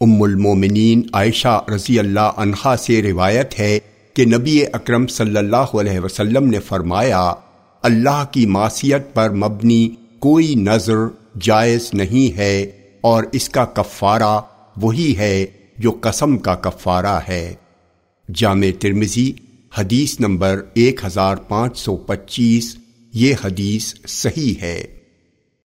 ام المومنین عائشہ رضی اللہ عنہا سے روایت ہے کہ نبی اکرم صلی اللہ علیہ وسلم نے فرمایا، اللہ کی معصیت پر مبنی کوئی نظر جائز نہیں ہے اور اس کا کفارہ وہی ہے جو قسم کا کفارہ ہے۔ جامع ترمزی حدیث نمبر ایک ہزار پانچ سو پچیس، یہ حدیث صحیح ہے۔